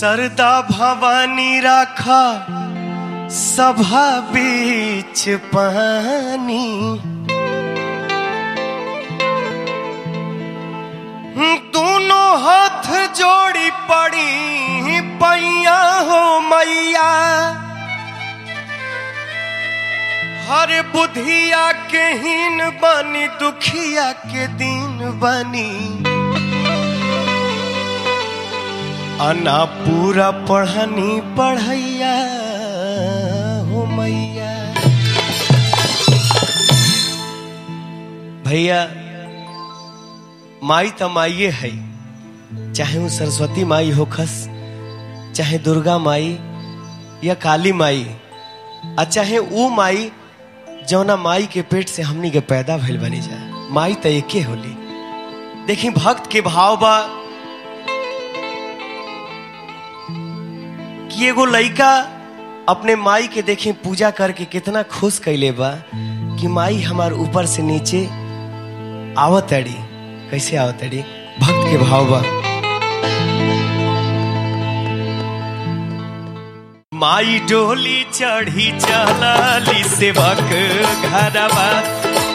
सरदा भवानी राखा सभा बीच पानी जोड़ी पड़ी पैया हो मैया। हर बुधिया के हीन बनी, दुखिया के दिन बनी। अना पूरा पढ़नी पढ़ैया हो मैया। भैया, माई तो माइये है। चाहे वो सरस्वती माई हो खस, चाहे दुर्गा माई या काली माई आ चाहे वो माई, जौना माई के पेट से हमनी के पैदा भइल बनी जा। माई तो एके होली। देखी भक्त के भाव बा कि एगो लइका अपने माई के देखे पूजा करके कितना खुश कैले बा कि माई हमार ऊपर से नीचे आवत अड़ी। कैसे आवत अड़ी? भक्त के भाव बा। माई डोली चढ़ी चलाली, सेवक घरवा।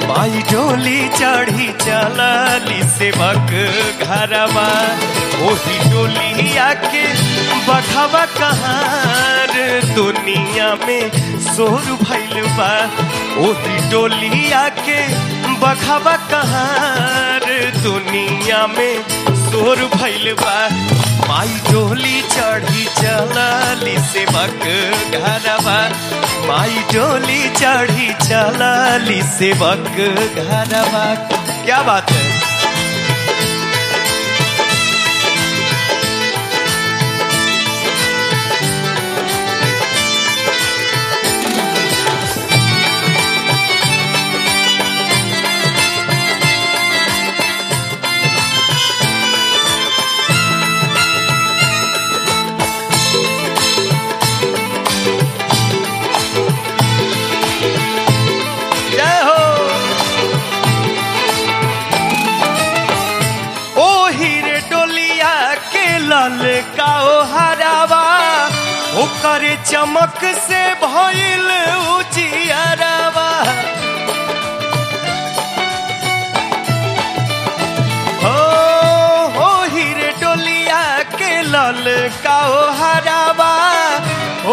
माई डोली चढ़ी चलाली, सेवक घरवा। ओही डोलिया के बघवा कहार, दुनिया में सोर भैल बा ओही डोलिया के बघवा कहार, दुनिया में सोर भइल बा माई डोली चढ़ी चलाली, सेवक घरवा माई डोली चढ़ी चलाली, सेवक घरवा क्या बात है? ओकर चमक से भइल उजियारावा हो हो हीरे डोलिया के लल का हरावा।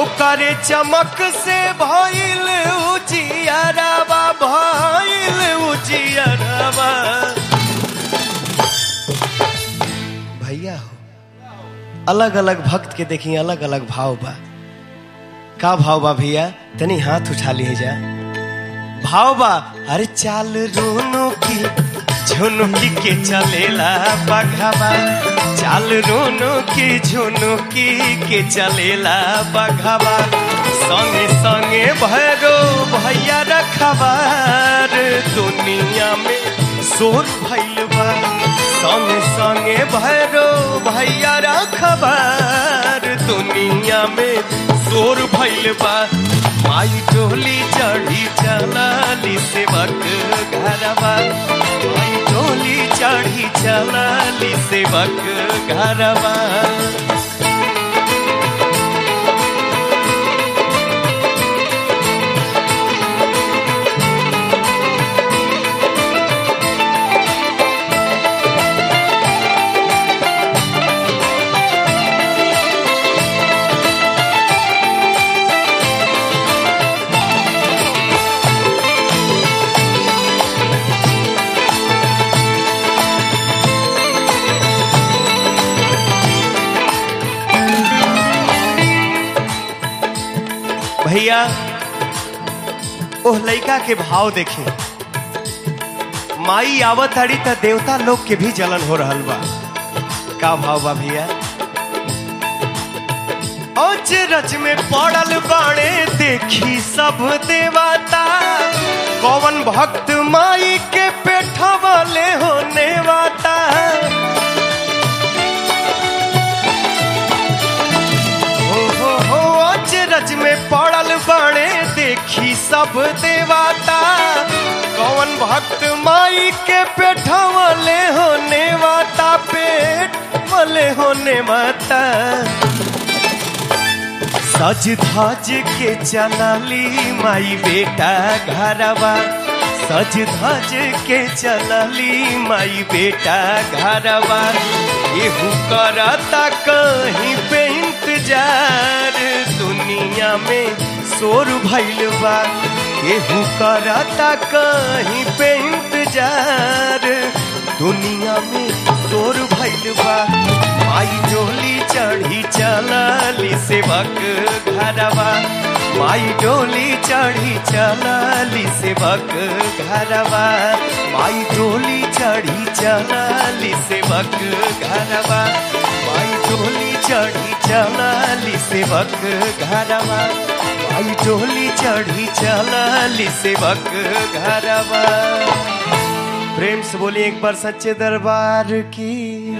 ओकर चमक से भइल उजियारावा भइल उजियारावा भैया हो अलग अलग भक्त के देखी अलग अलग भाव बा। का भाव बा भैया? तनी हाथ उठा ली जा भाव बा अरे चाल रोनो की झुनुकी के चलेला बघावा। चाल रोनो की झुनुकी के चलेला बघावा। संगे संगे भैरो भैया रखबार दुनिया में शोर भइल बा संगे संगे भैरो भैया रखबार दुनिया में शोर भैल बा माई टोली चढ़ी चलाली सेवक घरवा। माई टोली चढ़ी चलाली सेवक घरवा। भैया। ओह लइका के भाव देखे। माई आवत हड़ी त देवता लोग के भी जलन हो रहल बा। का भाव बा भैया? रज में पड़ल बाणे देखी सब देवता। कौन भक्त माई के में पड़ल बड़े देखी सब देवाता। कौन भक्त माई के पेठवले होने वाता पेट वाले होने माता सज धज के चलाली माई बेटा घरवा। सज धज के चलली माई बेटा घरवा। एहू करता कहीं पे इंतज़ार। दुनिया में शोर भैल बा केहू करता कहीं पे इंतज़ार। दुनिया में शोर भइल बा माई डोली चढ़ी चलली सेवक घरवा। माई डोली चढ़ी चलली सेवक घरवा। माई डोली चढ़ी चलली सेवक घरवा। माई डोली चढ़ी चलली सेवक घरवा। माई डोली चढ़ी चलली सेवक घरवा। प्रेम से बोलिए एक बार सच्चे दरबार की।